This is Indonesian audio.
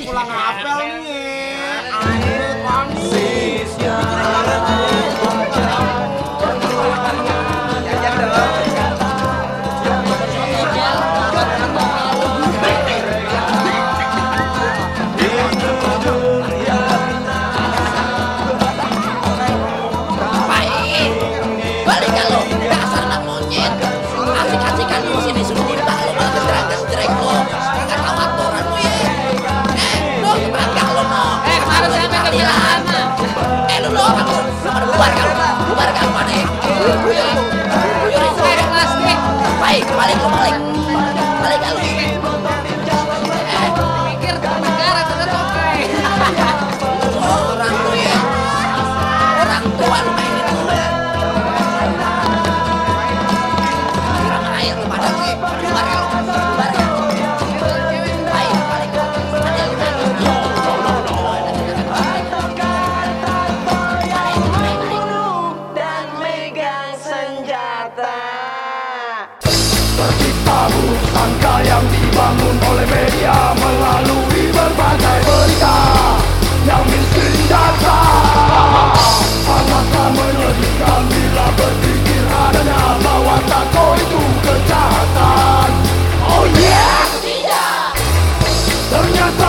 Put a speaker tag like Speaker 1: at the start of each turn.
Speaker 1: pulang apel nih.
Speaker 2: bubar kamu bubar kamu mana
Speaker 3: tahu Langkah yang dibangun oleh media Melalui berbagai berita. Yang miskin data Sangatlah menyedihkan bila berpikir adanya Bahwa tako itu kejahatan. Oh yeah! Ternyata